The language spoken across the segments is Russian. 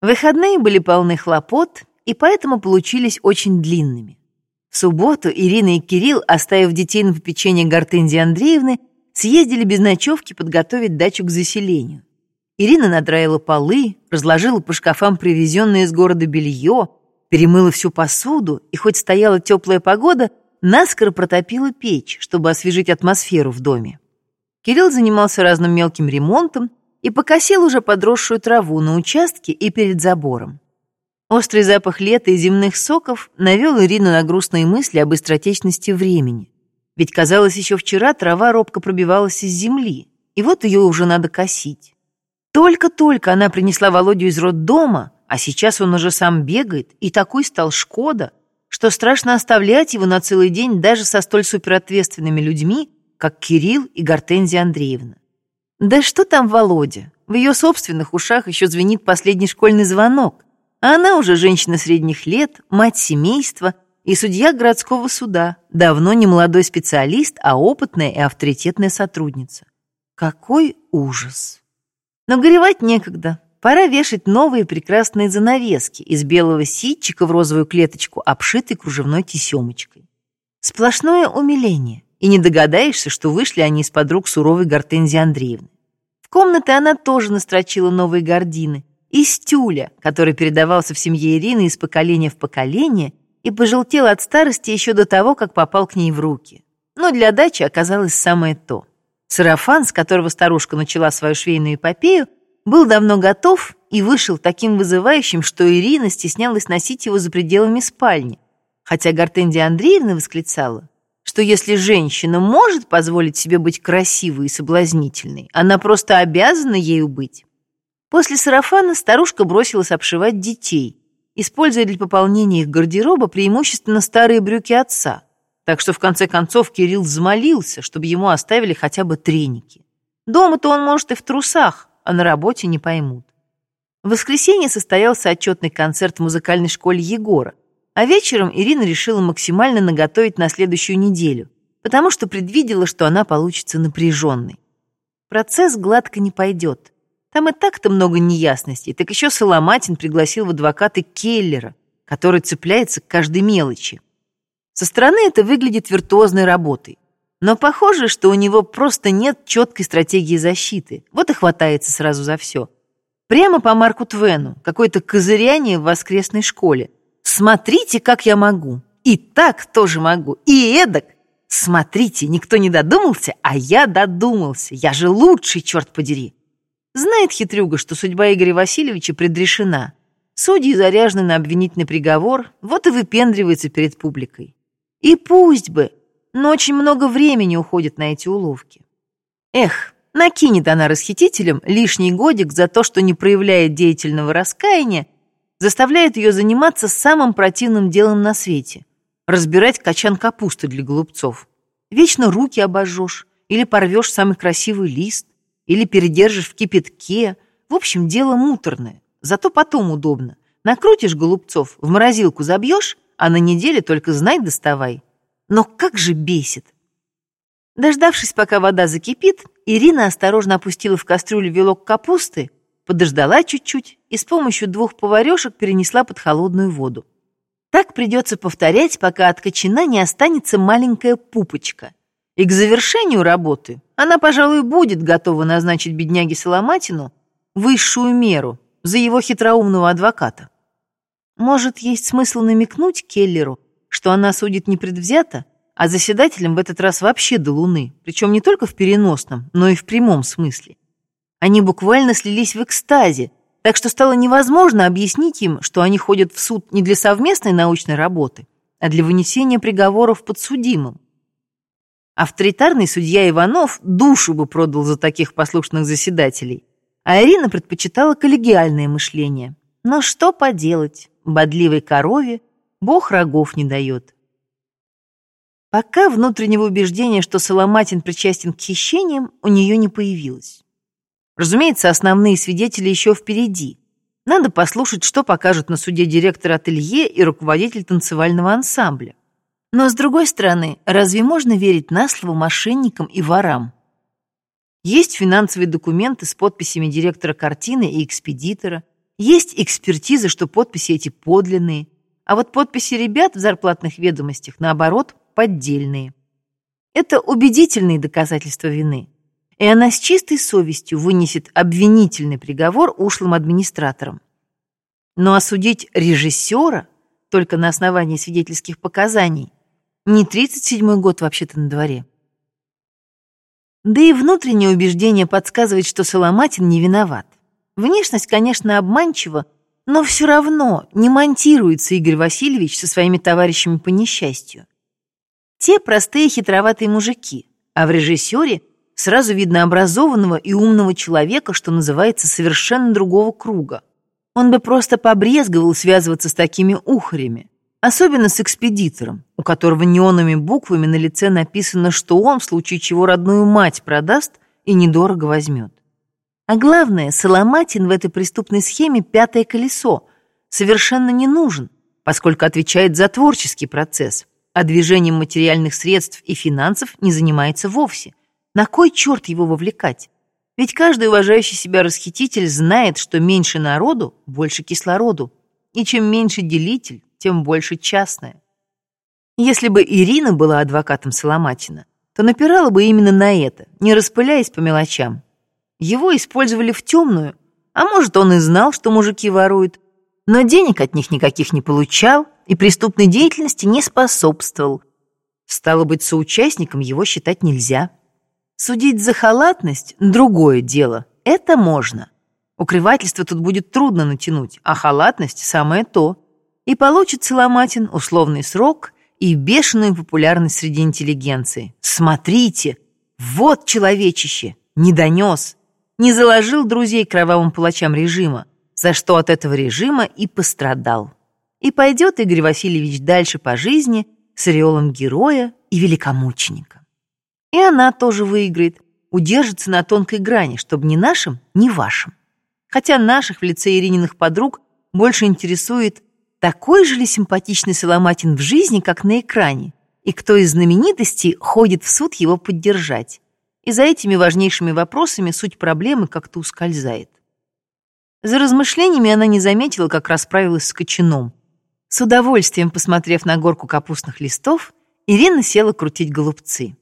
Выходные были полны хлопот и поэтому получились очень длинными. В субботу Ирина и Кирилл, оставив детей на попечение Гортензии Андреевны, съездили без ночевки подготовить дачу к заселению. Ирина надраила полы, разложила по шкафам привезенное из города белье, перемыла всю посуду и, хоть стояла теплая погода, наскоро протопила печь, чтобы освежить атмосферу в доме. Кирилл занимался разным мелким ремонтом и покосил уже подросшую траву на участке и перед забором. Острый запах лета и земных соков навел Ирину на грустные мысли об быстротечности времени. Ведь, казалось, еще вчера трава робко пробивалась из земли, и вот ее уже надо косить. Только-только она принесла Володю из роддома, а сейчас он уже сам бегает, и такой стал Шкода, что страшно оставлять его на целый день даже со столь суперответственными людьми, как Кирилл и Гортензия Андреевна. Да что там Володя? В ее собственных ушах еще звенит последний школьный звонок, а она уже женщина средних лет, мать семейства и судья городского суда, давно не молодой специалист, а опытная и авторитетная сотрудница. Какой ужас! Но горевать некогда. Пора вешать новые прекрасные занавески из белого ситчика в розовую клеточку, обшитой кружевной тесемочкой. Сплошное умиление, и не догадаешься, что вышли они из-под рук суровой Гортензии Андреевны. В комнаты она тоже настрочила новые гардины из тюля, который передавался в семье Ирины из поколения в поколение и пожелтел от старости еще до того, как попал к ней в руки. Но для дачи оказалось самое то. Сарафан, с которого старушка начала свою швейную эпопею, был давно готов и вышел таким вызывающим, что Ирина стеснялась носить его за пределами спальни, хотя Гортензия Андреевна восклицала, что если женщина может позволить себе быть красивой и соблазнительной, она просто обязана ею быть. После сарафана старушка бросилась обшивать детей, используя для пополнения их гардероба преимущественно старые брюки отца, так что в конце концов Кирилл взмолился, чтобы ему оставили хотя бы треники. Дома-то он может и в трусах, а на работе не поймут. В воскресенье состоялся отчетный концерт в музыкальной школе Егора, а вечером Ирина решила максимально наготовить на следующую неделю, потому что предвидела, что она получится напряженной. Процесс гладко не пойдет. Там и так-то много неясностей, так еще Соломатин пригласил в адвокаты Келлера, который цепляется к каждой мелочи. Со стороны это выглядит виртуозной работой. Но похоже, что у него просто нет четкой стратегии защиты. Вот и хватается сразу за все. Прямо по Марку Твену, какое-то козыряние в воскресной школе. Смотрите, как я могу. И так тоже могу. И эдак. Смотрите, никто не додумался, а я додумался. Я же лучший, черт подери. Знает хитрюга, что судьба Игоря Васильевича предрешена. Судьи заряжены на обвинительный приговор, вот и выпендривается перед публикой. И пусть бы, но очень много времени уходит на эти уловки. Эх, накинет она расхитителям лишний годик за то, что не проявляет деятельного раскаяния, заставляет ее заниматься самым противным делом на свете — разбирать качан капусты для голубцов. Вечно руки обожжешь или порвешь самый красивый лист, или передержишь в кипятке. В общем, дело муторное, зато потом удобно. Накрутишь голубцов, в морозилку забьешь, а на неделе только знай доставай. Но как же бесит! Дождавшись, пока вода закипит, Ирина осторожно опустила в кастрюлю вилок капусты, подождала чуть-чуть и с помощью двух поварешек перенесла под холодную воду. Так придется повторять, пока от кочана не останется маленькая пупочка. И к завершению работы она, пожалуй, будет готова назначить бедняге Соломатину высшую меру за его хитроумного адвоката. Может, есть смысл намекнуть Келлеру, что она судит непредвзято, а заседателем в этот раз вообще до Луны, причем не только в переносном, но и в прямом смысле. Они буквально слились в экстазе, так что стало невозможно объяснить им, что они ходят в суд не для совместной научной работы, а для вынесения приговоров подсудимым. Авторитарный судья Иванов душу бы продал за таких послушных заседателей, а Ирина предпочитала коллегиальное мышление. Но что поделать? бодливой корове Бог рогов не дает. Пока внутреннего убеждения, что Соломатин причастен к хищениям, у нее не появилось. Разумеется, основные свидетели еще впереди. Надо послушать, что покажут на суде директор ателье и руководитель танцевального ансамбля. Но, с другой стороны, разве можно верить на слово мошенникам и ворам? Есть финансовые документы с подписями директора картины и экспедитора, Есть экспертиза, что подписи эти подлинные, а вот подписи ребят в зарплатных ведомостях, наоборот, поддельные. Это убедительные доказательства вины, и она с чистой совестью вынесет обвинительный приговор ушлым администраторам. Но осудить режиссера только на основании свидетельских показаний не 37-й год вообще-то на дворе. Да и внутреннее убеждение подсказывает, что Соломатин не виноват. Внешность, конечно, обманчива, но все равно не монтируется Игорь Васильевич со своими товарищами по несчастью. Те простые хитроватые мужики, а в режиссере сразу видно образованного и умного человека, что называется, совершенно другого круга. Он бы просто побрезговал связываться с такими ухарями, особенно с экспедитором, у которого неонными буквами на лице написано, что он в случае чего родную мать продаст и недорого возьмет. А главное, Соломатин в этой преступной схеме пятое колесо, совершенно не нужен, поскольку отвечает за творческий процесс, а движением материальных средств и финансов не занимается вовсе. На кой черт его вовлекать? Ведь каждый уважающий себя расхититель знает, что меньше народу, больше кислороду, и чем меньше делитель, тем больше частное. Если бы Ирина была адвокатом Соломатина, то напирала бы именно на это, не распыляясь по мелочам, его использовали в темную, а может, он и знал, что мужики воруют, но денег от них никаких не получал и преступной деятельности не способствовал. Стало быть, соучастником его считать нельзя. Судить за халатность – другое дело. Это можно. Укрывательство тут будет трудно натянуть, а халатность – самое то. И получит Соломатин условный срок и бешеную популярность среди интеллигенции. Смотрите, вот человечище, не донес не заложил друзей кровавым палачам режима, за что от этого режима и пострадал. И пойдет Игорь Васильевич дальше по жизни с ореолом героя и великомученика. И она тоже выиграет, удержится на тонкой грани, чтобы ни нашим, ни вашим. Хотя наших в лице Ирининых подруг больше интересует, такой же ли симпатичный Соломатин в жизни, как на экране, и кто из знаменитостей ходит в суд его поддержать и за этими важнейшими вопросами суть проблемы как-то ускользает. За размышлениями она не заметила, как расправилась с кочаном. С удовольствием посмотрев на горку капустных листов, Ирина села крутить голубцы.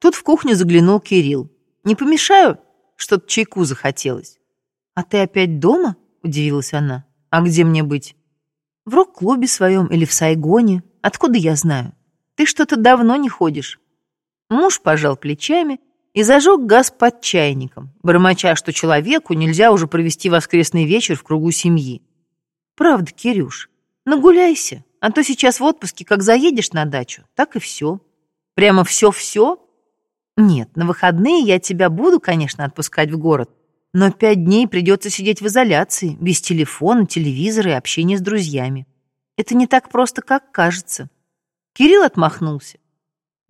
Тут в кухню заглянул Кирилл. «Не помешаю?» Что-то чайку захотелось. «А ты опять дома?» — удивилась она. «А где мне быть?» «В рок-клубе своем или в Сайгоне. Откуда я знаю? Ты что-то давно не ходишь». Муж пожал плечами и зажег газ под чайником, бормоча, что человеку нельзя уже провести воскресный вечер в кругу семьи. «Правда, Кирюш, нагуляйся, а то сейчас в отпуске, как заедешь на дачу, так и все. Прямо все-все? Нет, на выходные я тебя буду, конечно, отпускать в город, но пять дней придется сидеть в изоляции, без телефона, телевизора и общения с друзьями. Это не так просто, как кажется». Кирилл отмахнулся.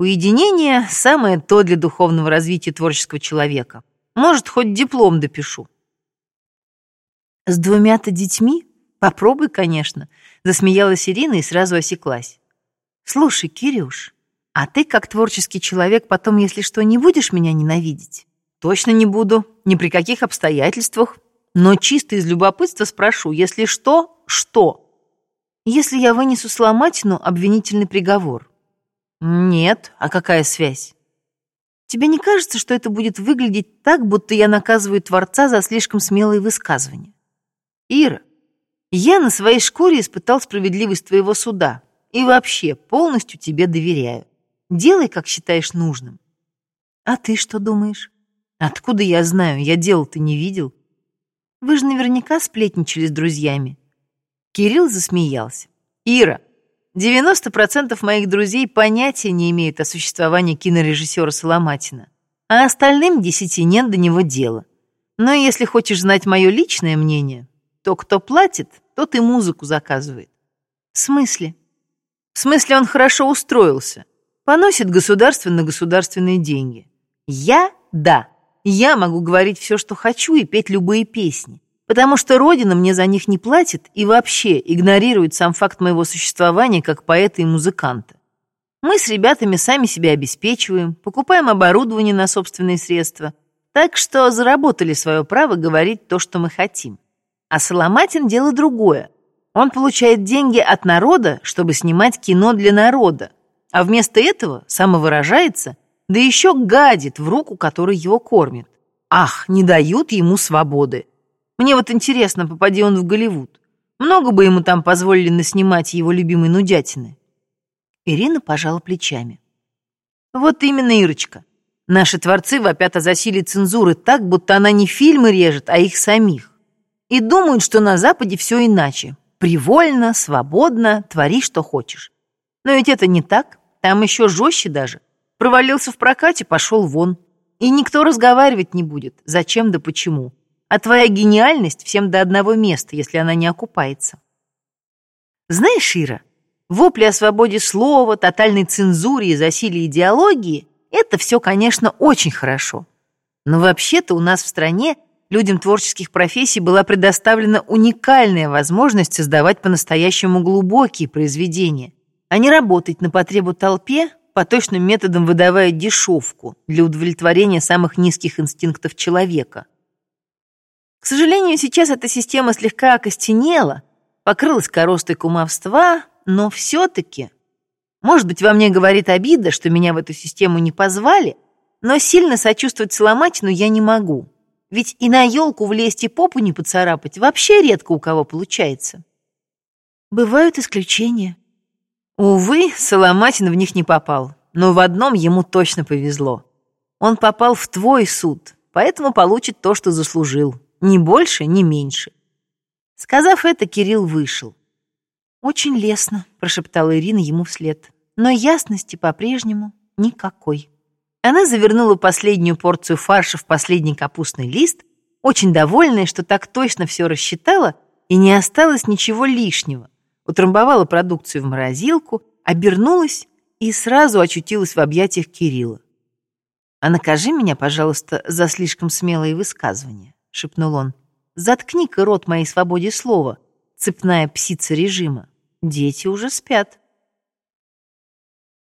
Уединение – самое то для духовного развития творческого человека. Может, хоть диплом допишу. С двумя-то детьми? Попробуй, конечно. Засмеялась Ирина и сразу осеклась. Слушай, Кирюш, а ты, как творческий человек, потом, если что, не будешь меня ненавидеть? Точно не буду, ни при каких обстоятельствах. Но чисто из любопытства спрошу, если что, что? Если я вынесу сломатину обвинительный приговор, «Нет, а какая связь?» «Тебе не кажется, что это будет выглядеть так, будто я наказываю Творца за слишком смелые высказывания?» «Ира, я на своей шкуре испытал справедливость твоего суда и вообще полностью тебе доверяю. Делай, как считаешь нужным». «А ты что думаешь?» «Откуда я знаю? Я дело-то не видел». «Вы же наверняка сплетничали с друзьями». Кирилл засмеялся. «Ира, 90% моих друзей понятия не имеют о существовании кинорежиссера Соломатина, а остальным десяти нет до него дела. Но если хочешь знать мое личное мнение, то кто платит, тот и музыку заказывает. В смысле? В смысле он хорошо устроился. Поносит государство на государственные деньги. Я – да. Я могу говорить все, что хочу, и петь любые песни потому что Родина мне за них не платит и вообще игнорирует сам факт моего существования как поэта и музыканта. Мы с ребятами сами себя обеспечиваем, покупаем оборудование на собственные средства, так что заработали свое право говорить то, что мы хотим. А Соломатин дело другое. Он получает деньги от народа, чтобы снимать кино для народа, а вместо этого самовыражается, да еще гадит в руку, которой его кормит. Ах, не дают ему свободы. Мне вот интересно, попади он в Голливуд. Много бы ему там позволили наснимать его любимой нудятины. Ирина пожала плечами. Вот именно, Ирочка. Наши творцы вопят о засилии цензуры так, будто она не фильмы режет, а их самих. И думают, что на Западе все иначе. Привольно, свободно, твори, что хочешь. Но ведь это не так. Там еще жестче даже. Провалился в прокате, пошел вон. И никто разговаривать не будет, зачем да почему. А твоя гениальность всем до одного места, если она не окупается. Знаешь, Ира, вопли о свободе слова, тотальной цензуре и засилии идеологии – это все, конечно, очень хорошо. Но вообще-то у нас в стране людям творческих профессий была предоставлена уникальная возможность создавать по-настоящему глубокие произведения, а не работать на потребу толпе по точным методам выдавая дешевку для удовлетворения самых низких инстинктов человека. К сожалению, сейчас эта система слегка окостенела, покрылась коростой кумовства, но все-таки... Может быть, во мне говорит обида, что меня в эту систему не позвали, но сильно сочувствовать Соломатину я не могу. Ведь и на елку влезть и попу не поцарапать вообще редко у кого получается. Бывают исключения. Увы, Соломатин в них не попал, но в одном ему точно повезло. Он попал в твой суд, поэтому получит то, что заслужил. Ни больше, ни меньше. Сказав это, Кирилл вышел. «Очень лестно», — прошептала Ирина ему вслед. «Но ясности по-прежнему никакой». Она завернула последнюю порцию фарша в последний капустный лист, очень довольная, что так точно все рассчитала, и не осталось ничего лишнего утрамбовала продукцию в морозилку, обернулась и сразу очутилась в объятиях Кирилла. «А накажи меня, пожалуйста, за слишком смелые высказывания», — шепнул он. «Заткни-ка рот моей свободе слова, цепная псица режима. Дети уже спят».